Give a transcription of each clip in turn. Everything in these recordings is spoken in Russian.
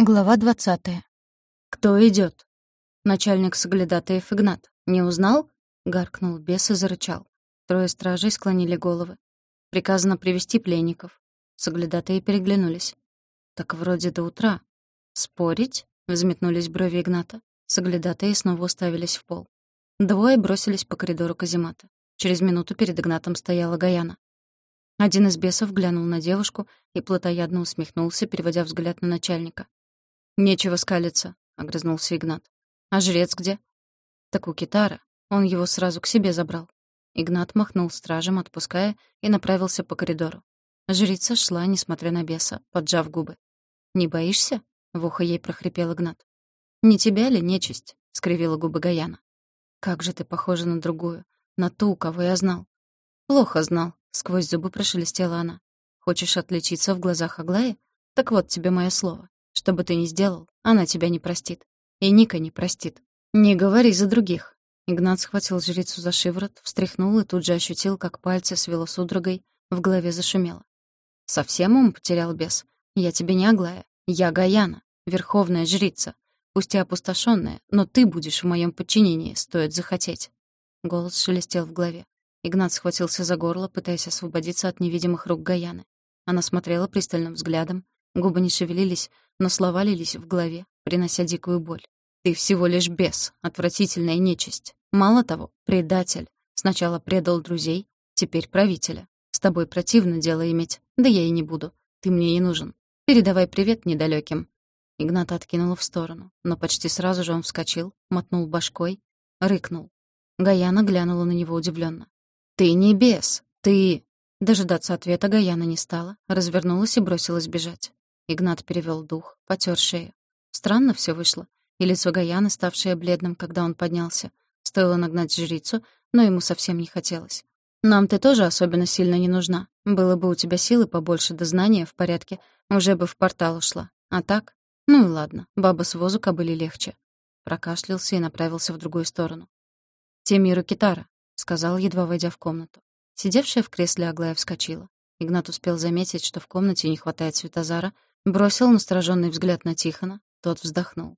Глава двадцатая. «Кто идёт?» Начальник Соглядатаев Игнат. «Не узнал?» — гаркнул бес и зарычал. Трое стражей склонили головы. «Приказано привести пленников». Соглядатые переглянулись. «Так вроде до утра». «Спорить?» — взметнулись брови Игната. Соглядатые снова уставились в пол. Двое бросились по коридору каземата. Через минуту перед Игнатом стояла Гаяна. Один из бесов глянул на девушку и плотоядно усмехнулся, переводя взгляд на начальника. «Нечего скалиться», — огрызнулся Игнат. «А жрец где?» «Так у Китара. Он его сразу к себе забрал». Игнат махнул стражем, отпуская, и направился по коридору. Жрица шла, несмотря на беса, поджав губы. «Не боишься?» — в ухо ей прохрипел Игнат. «Не тебя ли, нечисть?» — скривила губы Гаяна. «Как же ты похожа на другую, на ту, кого я знал». «Плохо знал», — сквозь зубы прошелестела она. «Хочешь отличиться в глазах Аглаи? Так вот тебе мое слово. Что бы ты ни сделал, она тебя не простит. И Ника не простит. Не говори за других. Игнат схватил жрицу за шиворот, встряхнул и тут же ощутил, как пальцы свело судорогой, в голове зашумело. «Совсем ум потерял бес? Я тебе не Аглая. Я Гаяна, верховная жрица. Пусть и опустошенная, но ты будешь в моем подчинении, стоит захотеть». Голос шелестел в голове. Игнат схватился за горло, пытаясь освободиться от невидимых рук Гаяны. Она смотрела пристальным взглядом, губы не шевелились, но слова лились в голове, принося дикую боль. «Ты всего лишь бес, отвратительная нечисть. Мало того, предатель. Сначала предал друзей, теперь правителя. С тобой противно дело иметь, да я и не буду. Ты мне не нужен. Передавай привет недалёким». Игната откинула в сторону, но почти сразу же он вскочил, мотнул башкой, рыкнул. Гаяна глянула на него удивленно. «Ты не бес, ты...» Дожидаться ответа Гаяна не стала, развернулась и бросилась бежать. Игнат перевел дух, потер шею. Странно все вышло. И лицо Гаяны, ставшее бледным, когда он поднялся. Стоило нагнать жрицу, но ему совсем не хотелось. «Нам ты тоже особенно сильно не нужна. Было бы у тебя силы побольше да знания в порядке, уже бы в портал ушла. А так? Ну и ладно, баба с возу кобыли легче». Прокашлялся и направился в другую сторону. «Темиру Китара», — сказал, едва войдя в комнату. Сидевшая в кресле Аглая вскочила. Игнат успел заметить, что в комнате не хватает Светозара, Бросил настороженный взгляд на Тихона, тот вздохнул.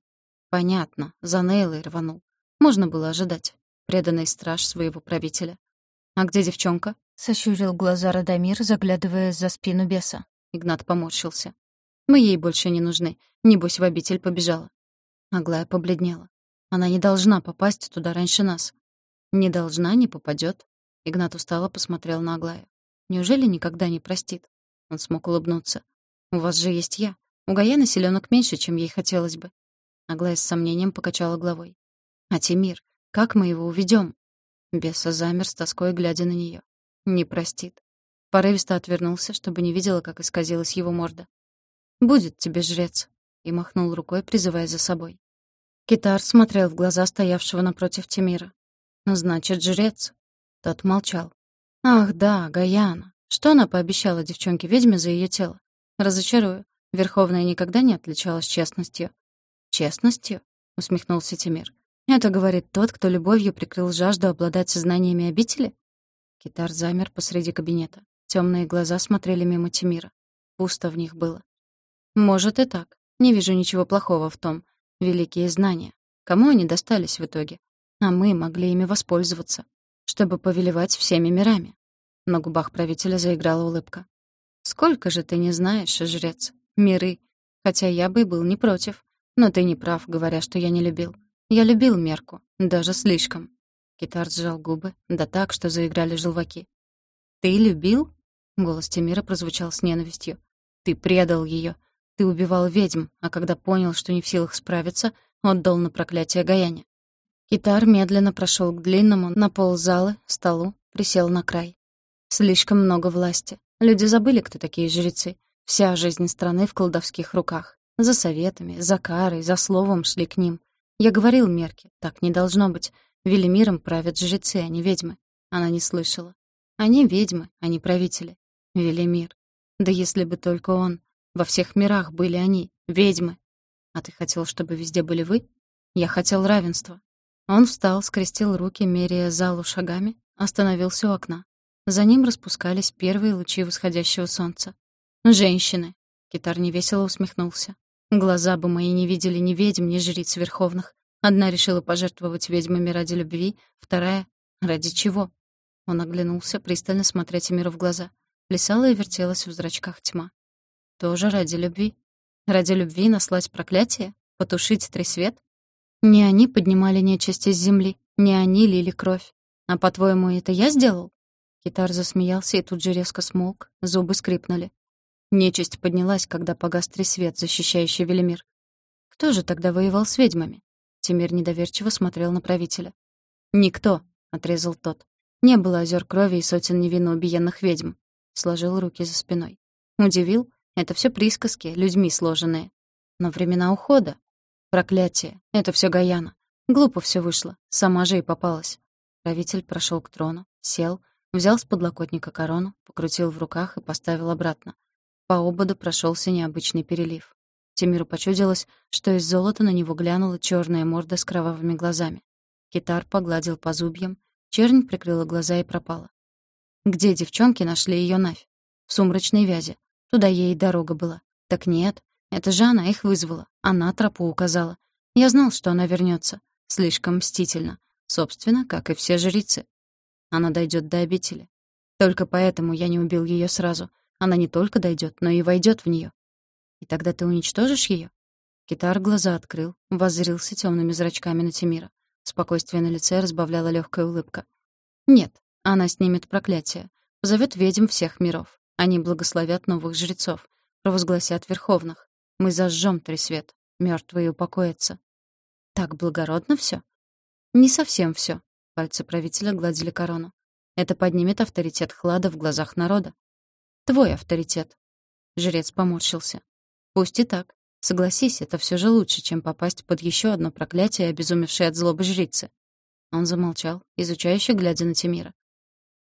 Понятно, за Нейлой рванул. Можно было ожидать. Преданный страж своего правителя. «А где девчонка?» — сощурил глаза Радомир, заглядывая за спину беса. Игнат поморщился. «Мы ей больше не нужны. Небось, в обитель побежала». Аглая побледнела. «Она не должна попасть туда раньше нас». «Не должна, не попадет. Игнат устало посмотрел на Аглаю. «Неужели никогда не простит?» Он смог улыбнуться. У вас же есть я. У Гаяны селенок меньше, чем ей хотелось бы. Аглая с сомнением покачала головой. А Тимир, как мы его уведем? Беса замер с тоской, глядя на нее. Не простит. Порывисто отвернулся, чтобы не видела, как исказилась его морда. «Будет тебе жрец», — и махнул рукой, призывая за собой. Китар смотрел в глаза стоявшего напротив Тимира. «Ну, значит, жрец». Тот молчал. «Ах, да, Гаяна. Что она пообещала девчонке-ведьме за ее тело? Разочарую. Верховная никогда не отличалась честностью. «Честностью?» — усмехнулся Тимир. «Это говорит тот, кто любовью прикрыл жажду обладать сознаниями обители?» Китар замер посреди кабинета. Темные глаза смотрели мимо Тимира. Пусто в них было. «Может и так. Не вижу ничего плохого в том. Великие знания. Кому они достались в итоге? А мы могли ими воспользоваться, чтобы повелевать всеми мирами». На губах правителя заиграла улыбка. Сколько же ты не знаешь, жрец? Миры. Хотя я бы был не против. Но ты не прав, говоря, что я не любил. Я любил Мерку. Даже слишком. Китар сжал губы, да так, что заиграли желваки. «Ты любил?» Голос Тимира прозвучал с ненавистью. «Ты предал ее. Ты убивал ведьм, а когда понял, что не в силах справиться, отдал на проклятие Гаяне». Китар медленно прошел к длинному, на пол залы, столу, присел на край. Слишком много власти. Люди забыли, кто такие жрецы. Вся жизнь страны в колдовских руках. За советами, за карой, за словом шли к ним. Я говорил Мерке, так не должно быть. Велимиром правят жрецы, а не ведьмы. Она не слышала. Они ведьмы, а не правители. Велимир. Да если бы только он. Во всех мирах были они, ведьмы. А ты хотел, чтобы везде были вы? Я хотел равенства. Он встал, скрестил руки, меряя залу шагами, остановился у окна. За ним распускались первые лучи восходящего солнца. «Женщины!» — Китар невесело усмехнулся. Глаза бы мои не видели ни ведьм, ни жриц верховных. Одна решила пожертвовать ведьмами ради любви, вторая — ради чего? Он оглянулся, пристально смотря Тимиру в глаза. Плясала и вертелась в зрачках тьма. Тоже ради любви? Ради любви наслать проклятие? Потушить тресвет? Не они поднимали нечисть из земли, не они лили кровь. А по-твоему, это я сделал? Китар засмеялся и тут же резко смолк, зубы скрипнули. Нечисть поднялась, когда погас тресвет, защищающий Велимир. Кто же тогда воевал с ведьмами? Тимир недоверчиво смотрел на правителя. «Никто», — отрезал тот. «Не было озер крови и сотен невинно убиенных ведьм». Сложил руки за спиной. Удивил? Это все присказки, людьми сложенные. Но времена ухода. Проклятие. Это все Гаяна. Глупо все вышло. Сама же и попалась. Правитель прошел к трону, сел, взял с подлокотника корону, покрутил в руках и поставил обратно. По ободу прошелся необычный перелив. Тимиру почудилось, что из золота на него глянула черная морда с кровавыми глазами. Китар погладил по зубьям, чернь прикрыла глаза и пропала. Где девчонки нашли ее Навь? В сумрачной вязи. Туда ей дорога была. Так нет, это же она их вызвала. Она тропу указала. Я знал, что она вернется. Слишком мстительно. Собственно, как и все жрицы. Она дойдет до обители. Только поэтому я не убил ее сразу. Она не только дойдет, но и войдет в нее. И тогда ты уничтожишь ее? Китар глаза открыл, воззрился темными зрачками на Тимира. Спокойствие на лице разбавляла легкая улыбка. Нет, она снимет проклятие, позовет ведьм всех миров. Они благословят новых жрецов, провозгласят верховных. Мы зажжем тресвет, мертвые упокоятся. Так благородно все? Не совсем все. Пальцы правителя гладили корону. Это поднимет авторитет Хлада в глазах народа. Твой авторитет. Жрец поморщился. Пусть и так. Согласись, это все же лучше, чем попасть под еще одно проклятие, обезумевшее от злобы жрицы. Он замолчал, изучающе глядя на Тимира.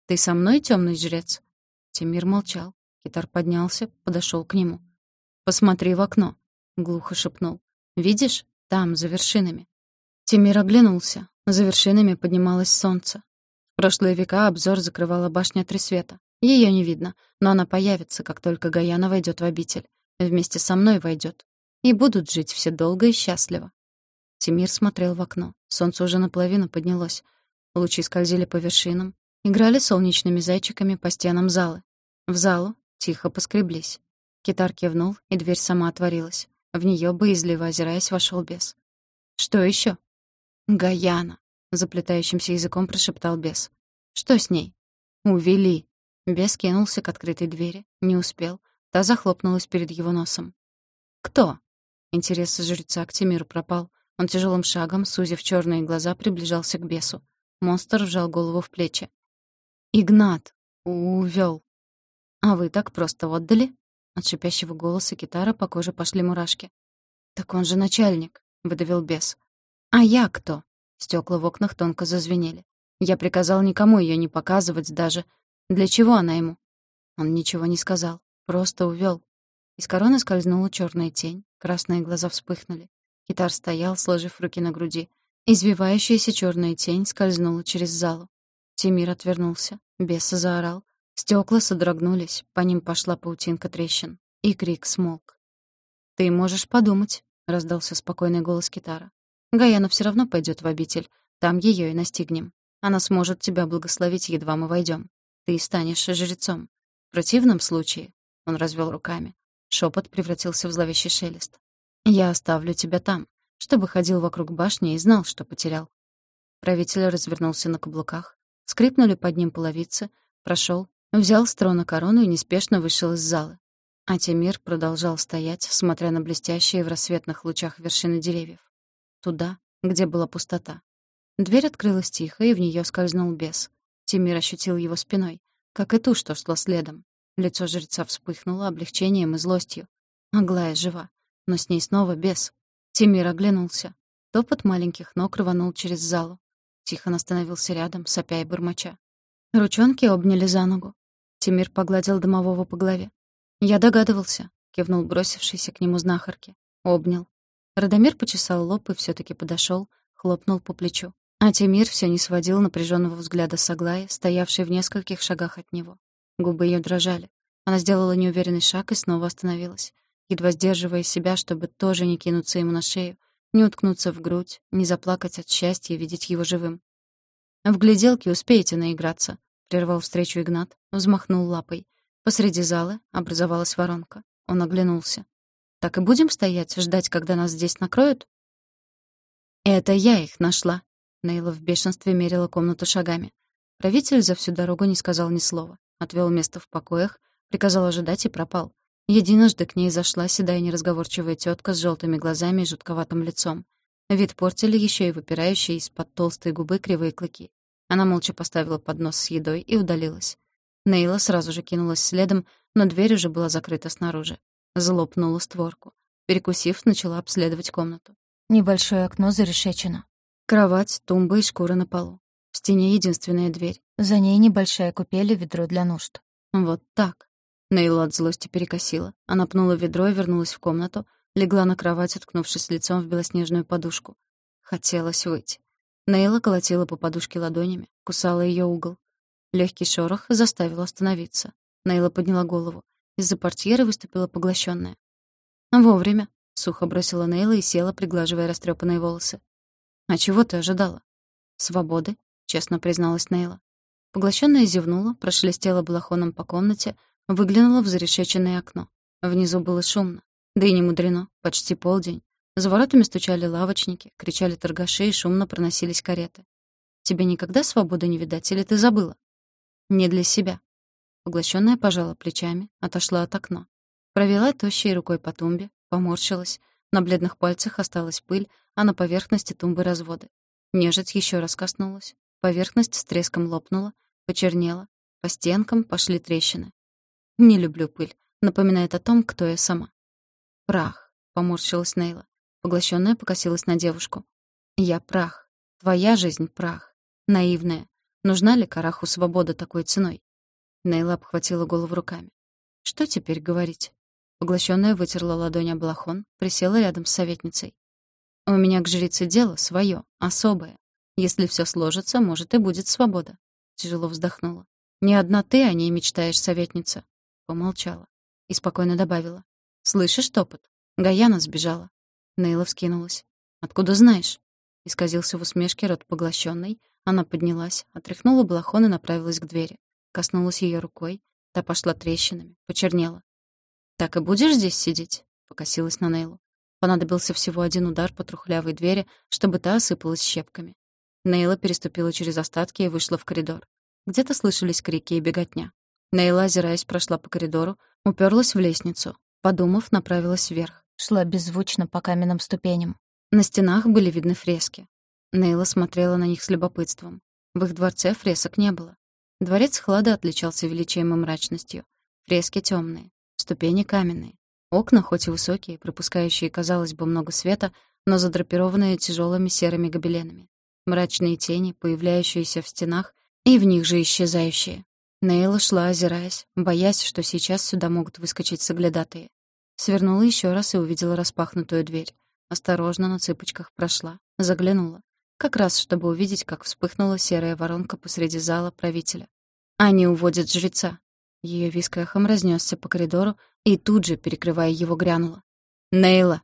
«Ты со мной, темный жрец?» Тимир молчал. Китар поднялся, подошел к нему. «Посмотри в окно», — глухо шепнул. «Видишь? Там, за вершинами». Тимир оглянулся. За вершинами поднималось солнце. В прошлые века обзор закрывала башня Тресвета. Ее не видно, но она появится, как только Гаяна войдет в обитель. Вместе со мной войдет. И будут жить все долго и счастливо. Тимир смотрел в окно. Солнце уже наполовину поднялось. Лучи скользили по вершинам, Играли солнечными зайчиками по стенам залы. В залу тихо поскреблись. Китар кивнул, и дверь сама отворилась. В нее боязливо озираясь, вошел бес. «Что еще? «Гаяна», — заплетающимся языком прошептал бес. «Что с ней?» «Увели». Бес кинулся к открытой двери, не успел. Та захлопнулась перед его носом. «Кто?» Интерес жреца к Тимиру пропал. Он тяжелым шагом, сузив черные глаза, приближался к бесу. Монстр вжал голову в плечи. «Игнат! Увёл!» «А вы так просто отдали?» От шипящего голоса китара по коже пошли мурашки. «Так он же начальник», — выдавил бес. «А я кто?» Стекла в окнах тонко зазвенели. Я приказал никому ее не показывать даже. Для чего она ему? Он ничего не сказал, просто увёл. Из короны скользнула черная тень, красные глаза вспыхнули. Китар стоял, сложив руки на груди. Извивающаяся черная тень скользнула через залу. Тимир отвернулся. Бес заорал. Стекла содрогнулись, по ним пошла паутинка трещин. И крик смолк. «Ты можешь подумать», — раздался спокойный голос Китара. «Гаяна все равно пойдет в обитель. Там ее и настигнем. Она сможет тебя благословить, едва мы войдем. Ты станешь жрецом. В противном случае...» — он развел руками. Шепот превратился в зловещий шелест. «Я оставлю тебя там, чтобы ходил вокруг башни и знал, что потерял». Правитель развернулся на каблуках, Скрипнули под ним половицы, прошел, взял с трона корону и неспешно вышел из зала. А Тимир продолжал стоять, смотря на блестящие в рассветных лучах вершины деревьев. Туда, где была пустота. Дверь открылась тихо, и в нее скользнул бес. Тимир ощутил его спиной, как и ту, что шло следом. Лицо жреца вспыхнуло облегчением и злостью. Аглая жива, но с ней снова бес. Тимир оглянулся. Топот маленьких ног рванул через залу. Тихон остановился рядом, сопя и бормоча. Ручонки обняли за ногу. Тимир погладил домового по голове. «Я догадывался», — кивнул бросившийся к нему знахарки. Обнял. Радомир почесал лоб и все таки подошел, хлопнул по плечу. А Тимир все не сводил напряженного взгляда с Аглаи, стоявшей в нескольких шагах от него. Губы ее дрожали. Она сделала неуверенный шаг и снова остановилась. едва сдерживая себя, чтобы тоже не кинуться ему на шею, не уткнуться в грудь, не заплакать от счастья видеть его живым. «В гляделке успеете наиграться», — прервал встречу Игнат, взмахнул лапой. Посреди зала образовалась воронка. Он оглянулся. «Так и будем стоять, ждать, когда нас здесь накроют?» «Это я их нашла», — Нейла в бешенстве мерила комнату шагами. Правитель за всю дорогу не сказал ни слова. Отвел место в покоях, приказал ожидать и пропал. Единожды к ней зашла седая неразговорчивая тетка с желтыми глазами и жутковатым лицом. Вид портили еще и выпирающие из-под толстой губы кривые клыки. Она молча поставила поднос с едой и удалилась. Нейла сразу же кинулась следом, но дверь уже была закрыта снаружи. Злопнула створку. Перекусив, начала обследовать комнату. Небольшое окно зарешечено. Кровать, тумба и шкура на полу. В стене единственная дверь. За ней небольшая купель и ведро для нужд. Вот так. Нейла от злости перекосила. Она пнула ведро и вернулась в комнату, легла на кровать, уткнувшись лицом в белоснежную подушку. Хотелось выйти. Нейла колотила по подушке ладонями, кусала ее угол. Легкий шорох заставил остановиться. Нейла подняла голову. Из-за портьеры выступила поглощенная. «Вовремя», — сухо бросила Нейла и села, приглаживая растрепанные волосы. «А чего ты ожидала?» «Свободы», — честно призналась Нейла. Поглощенная зевнула, прошелестела балахоном по комнате, выглянула в зарешеченное окно. Внизу было шумно. Да и не мудрено, почти полдень. За воротами стучали лавочники, кричали торгаши и шумно проносились кареты. «Тебе никогда свободы не видать, или ты забыла?» Не для себя. Поглощенная пожала плечами, отошла от окна. Провела тощей рукой по тумбе, поморщилась. На бледных пальцах осталась пыль, а на поверхности тумбы разводы. Нежить еще раз коснулась. Поверхность с треском лопнула, почернела. По стенкам пошли трещины. Не люблю пыль. Напоминает о том, кто я сама. «Прах», — поморщилась Нейла. Поглощенная покосилась на девушку. «Я прах. Твоя жизнь — прах. Наивная. Нужна ли Караху свобода такой ценой? Нейла обхватила голову руками. Что теперь говорить? Поглощенная вытерла ладонь об балахон, присела рядом с советницей. «У меня к жрице дело свое, особое. Если все сложится, может, и будет свобода». Тяжело вздохнула. «Не одна ты о ней мечтаешь, советница». Помолчала. И спокойно добавила. «Слышишь топот? Гаяна сбежала». Нейла вскинулась. «Откуда знаешь?» Исказился в усмешке рот поглощенный, она поднялась, отряхнула балахон и направилась к двери. Коснулась ее рукой. Та пошла трещинами, почернела. «Так и будешь здесь сидеть?» — покосилась на Нейлу. Понадобился всего один удар по трухлявой двери, чтобы та осыпалась щепками. Нейла переступила через остатки и вышла в коридор. Где-то слышались крики и беготня. Нейла, озираясь, прошла по коридору, уперлась в лестницу. Подумав, направилась вверх. Шла беззвучно по каменным ступеням. На стенах были видны фрески. Нейла смотрела на них с любопытством. В их дворце фресок не было. Дворец Хлада отличался величием и мрачностью. Фрески темные, ступени каменные. Окна, хоть и высокие, пропускающие, казалось бы, много света, но задрапированные тяжелыми серыми гобеленами. Мрачные тени, появляющиеся в стенах и в них же исчезающие. Нейла шла, озираясь, боясь, что сейчас сюда могут выскочить соглядатые. Свернула еще раз и увидела распахнутую дверь. Осторожно на цыпочках прошла, заглянула. Как раз, чтобы увидеть, как вспыхнула серая воронка посреди зала правителя. Они уводят жреца. Ее виск эхом разнесся по коридору и тут же, перекрывая его, грянула. «Нейла!»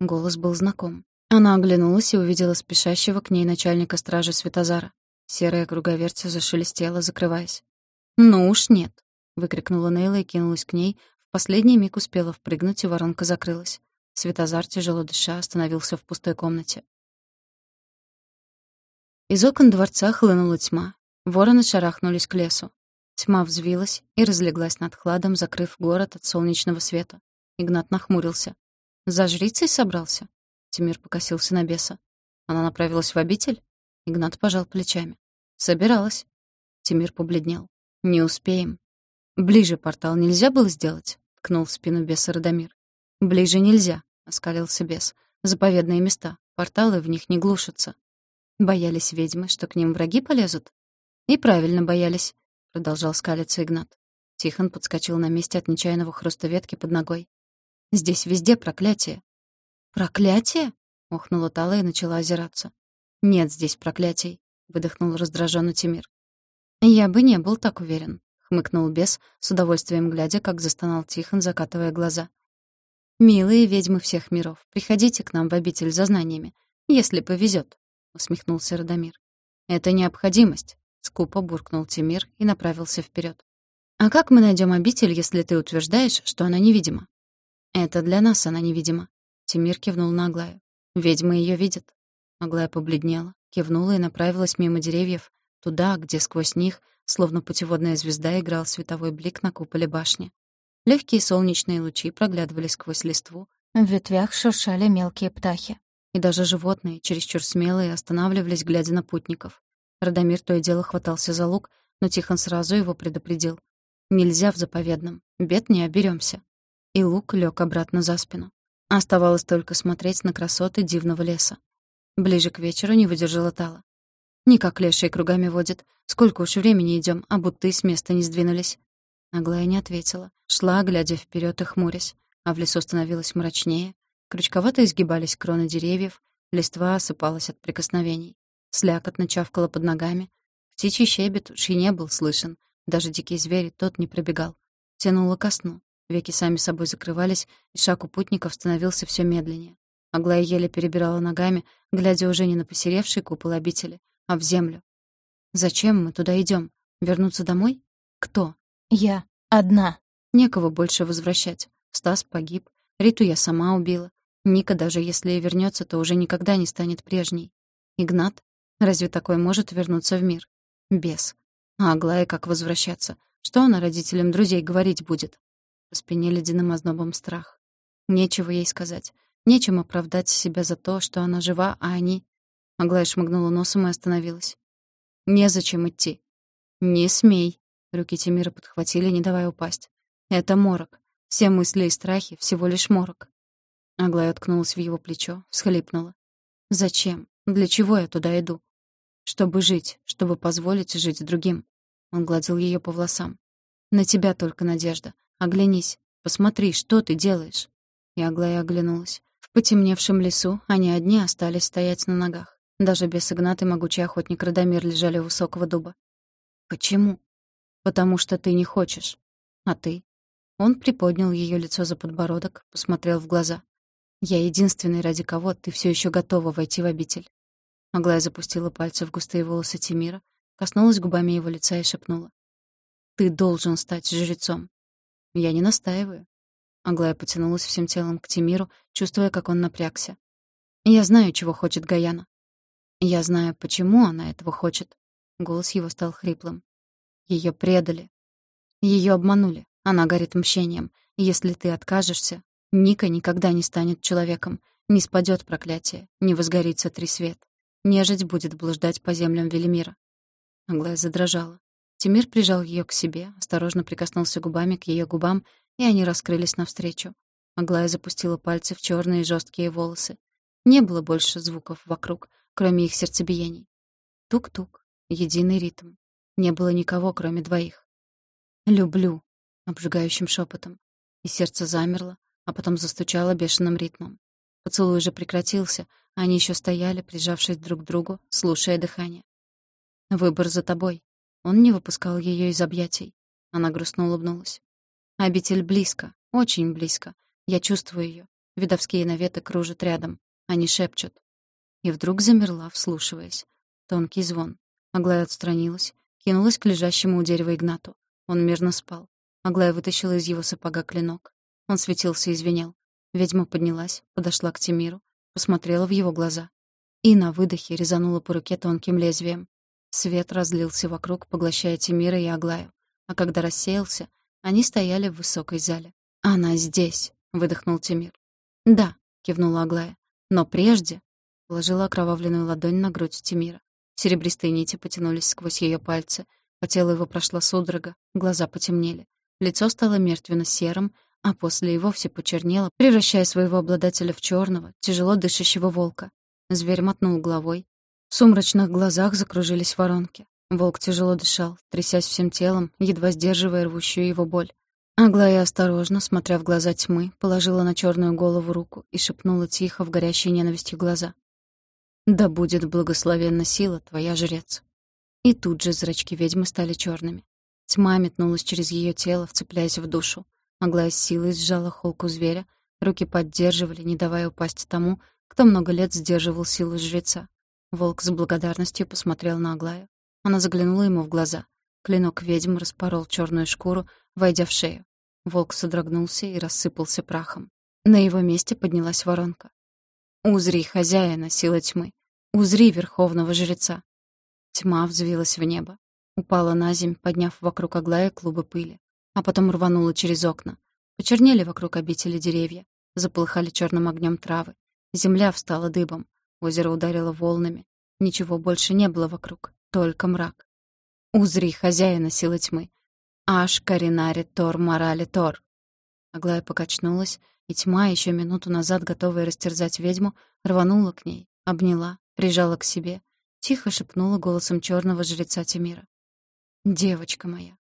Голос был знаком. Она оглянулась и увидела спешащего к ней начальника стражи Светозара. Серая круговерть зашелестела, закрываясь. «Ну уж нет!» — выкрикнула Нейла и кинулась к ней. В последний миг успела впрыгнуть, и воронка закрылась. Светозар, тяжело дыша, остановился в пустой комнате. Из окон дворца хлынула тьма. Вороны шарахнулись к лесу. Тьма взвилась и разлеглась над хладом, закрыв город от солнечного света. Игнат нахмурился. «За жрицей собрался?» Тимир покосился на беса. «Она направилась в обитель?» Игнат пожал плечами. «Собиралась». Тимир побледнел. «Не успеем». «Ближе портал нельзя было сделать?» — ткнул в спину беса Радомир. «Ближе нельзя», — оскалился бес. «Заповедные места. Порталы в них не глушатся». Боялись ведьмы, что к ним враги полезут? И правильно боялись, продолжал скалиться Игнат. Тихон подскочил на месте от нечаянного хруста ветки под ногой. Здесь везде проклятие. Проклятие? охнула Тала и начала озираться. Нет здесь проклятий, выдохнул раздражённо Тимир. Я бы не был так уверен, хмыкнул бес, с удовольствием глядя, как застонал Тихон, закатывая глаза. «Милые ведьмы всех миров, приходите к нам в обитель за знаниями, если повезет, усмехнулся Радомир. «Это необходимость», — скупо буркнул Тимир и направился вперед. «А как мы найдем обитель, если ты утверждаешь, что она невидима?» «Это для нас она невидима», — Тимир кивнул на Аглаю. «Ведьмы ее видят». Аглая побледнела, кивнула и направилась мимо деревьев, туда, где сквозь них, словно путеводная звезда, играл световой блик на куполе башни. Легкие солнечные лучи проглядывали сквозь листву, в ветвях шуршали мелкие птахи. И даже животные, чересчур смелые, останавливались, глядя на путников. Радомир то и дело хватался за лук, но Тихон сразу его предупредил. «Нельзя в заповедном, бед не оберемся. И лук лег обратно за спину. Оставалось только смотреть на красоты дивного леса. Ближе к вечеру не выдержала Тала. «Никак леший кругами водит. Сколько уж времени идем, а будто и с места не сдвинулись». Аглая не ответила. Шла, глядя вперед и хмурясь. А в лесу становилось мрачнее. Крючковато изгибались кроны деревьев, листва осыпалась от прикосновений. Слякотно чавкала под ногами. Птичий щебет уж и не был слышен. Даже дикий зверь тот не пробегал. Тянуло ко сну. Веки сами собой закрывались, и шаг у путников становился все медленнее. Аглая еле перебирала ногами, глядя уже не на посеревший купол обители, а в землю. «Зачем мы туда идем? Вернуться домой? Кто?» Я одна. Некого больше возвращать. Стас погиб. Риту я сама убила. Ника, даже если и вернется, то уже никогда не станет прежней. Игнат? Разве такой может вернуться в мир? Бес. А Аглая как возвращаться? Что она родителям друзей говорить будет? По спине ледяным ознобом страх. Нечего ей сказать. Нечем оправдать себя за то, что она жива, а они... Аглая шмыгнула носом и остановилась. «Незачем идти». «Не смей», Руки Тимира подхватили, не давая упасть. «Это морок. Все мысли и страхи — всего лишь морок». Аглая уткнулась в его плечо, всхлипнула. «Зачем? Для чего я туда иду?» «Чтобы жить, чтобы позволить жить другим». Он гладил ее по волосам. «На тебя только надежда. Оглянись. Посмотри, что ты делаешь?» И Аглая оглянулась. В потемневшем лесу они одни остались стоять на ногах. Даже без Игнат и могучий охотник Радомир лежали у высокого дуба. «Почему?» потому что ты не хочешь. А ты? Он приподнял ее лицо за подбородок, посмотрел в глаза. Я единственный, ради кого ты все еще готова войти в обитель. Аглая запустила пальцы в густые волосы Тимира, коснулась губами его лица и шепнула. «Ты должен стать жрецом». «Я не настаиваю». Аглая потянулась всем телом к Тимиру, чувствуя, как он напрягся. «Я знаю, чего хочет Гаяна. Я знаю, почему она этого хочет». Голос его стал хриплым. Ее предали. Ее обманули. Она горит мщением. Если ты откажешься, Ника никогда не станет человеком. Не спадет проклятие, не возгорится трисвет. Нежить будет блуждать по землям Велимира. Аглая задрожала. Тимир прижал ее к себе, осторожно прикоснулся губами к ее губам, и они раскрылись навстречу. Аглая запустила пальцы в черные жесткие волосы. Не было больше звуков вокруг, кроме их сердцебиений. Тук-тук, единый ритм. Не было никого, кроме двоих. «Люблю», — обжигающим шепотом. И сердце замерло, а потом застучало бешеным ритмом. Поцелуй уже прекратился, а они еще стояли, прижавшись друг к другу, слушая дыхание. «Выбор за тобой». Он не выпускал ее из объятий. Она грустно улыбнулась. «Обитель близко, очень близко. Я чувствую ее. Видовские наветы кружат рядом. Они шепчут». И вдруг замерла, вслушиваясь. Тонкий звон. Аглая отстранилась, Кинулась к лежащему у дерева Игнату. Он мирно спал. Аглая вытащила из его сапога клинок. Он светился и звенел. Ведьма поднялась, подошла к Тимиру, посмотрела в его глаза. И на выдохе резанула по руке тонким лезвием. Свет разлился вокруг, поглощая Тимира и Аглаю. А когда рассеялся, они стояли в высокой зале. «Она здесь!» — выдохнул Тимир. «Да», — кивнула Аглая. «Но прежде...» — положила окровавленную ладонь на грудь Тимира. Серебристые нити потянулись сквозь ее пальцы. По телу его прошла судорога, глаза потемнели. Лицо стало мертвенно-серым, а после и вовсе почернело, превращая своего обладателя в черного, тяжело дышащего волка. Зверь мотнул головой. В сумрачных глазах закружились воронки. Волк тяжело дышал, трясясь всем телом, едва сдерживая рвущую его боль. Аглая осторожно, смотря в глаза тьмы, положила на черную голову руку и шепнула тихо в горящие ненавистью глаза. «Да будет благословенна сила твоя, жрец». И тут же зрачки ведьмы стали черными. Тьма метнулась через ее тело, вцепляясь в душу. Аглая силой сжала холку зверя, Руки поддерживали, не давая упасть тому, кто много лет сдерживал силу жреца. Волк с благодарностью посмотрел на Аглаю. Она заглянула ему в глаза. Клинок ведьм распорол черную шкуру, войдя в шею. Волк содрогнулся и рассыпался прахом. На его месте поднялась воронка. «Узри хозяина, сила тьмы! Узри верховного жреца!» Тьма взвилась в небо. Упала на земь, подняв вокруг Аглая клубы пыли. А потом рванула через окна. Почернели вокруг обители деревья. Заполыхали черным огнем травы. Земля встала дыбом. Озеро ударило волнами. Ничего больше не было вокруг. Только мрак. «Узри хозяина, сила тьмы! Аш Каринари Тор Морали Тор!» Аглая покачнулась, и тьма, еще минуту назад готовая растерзать ведьму, рванула к ней, обняла, прижала к себе, тихо шепнула голосом черного жреца Тимира. «Девочка моя,